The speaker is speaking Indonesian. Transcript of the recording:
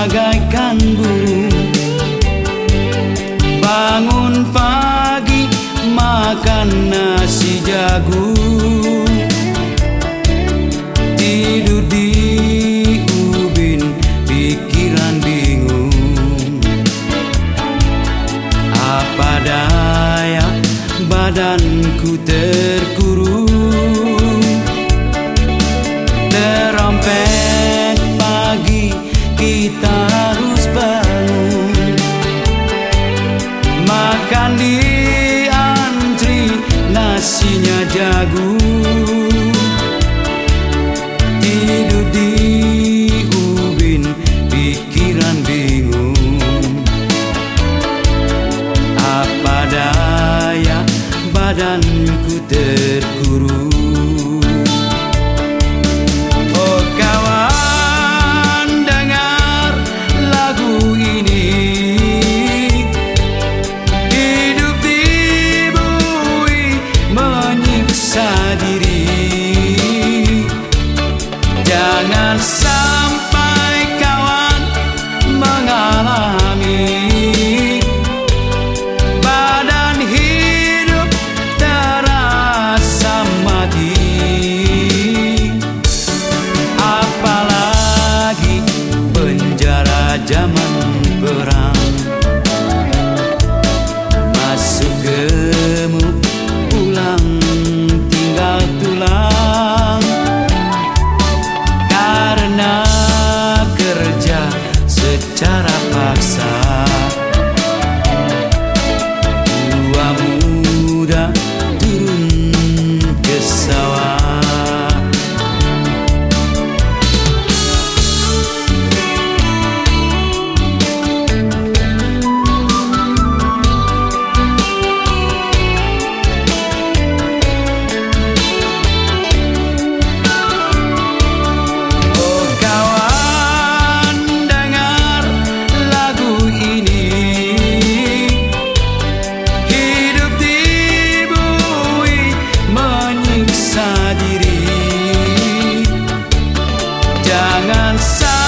bagaikan bunga. lagu. Tidur di ubin pikiran bingung. Apa daya badanku terkurung? sendiri Jangan sampai jangan salah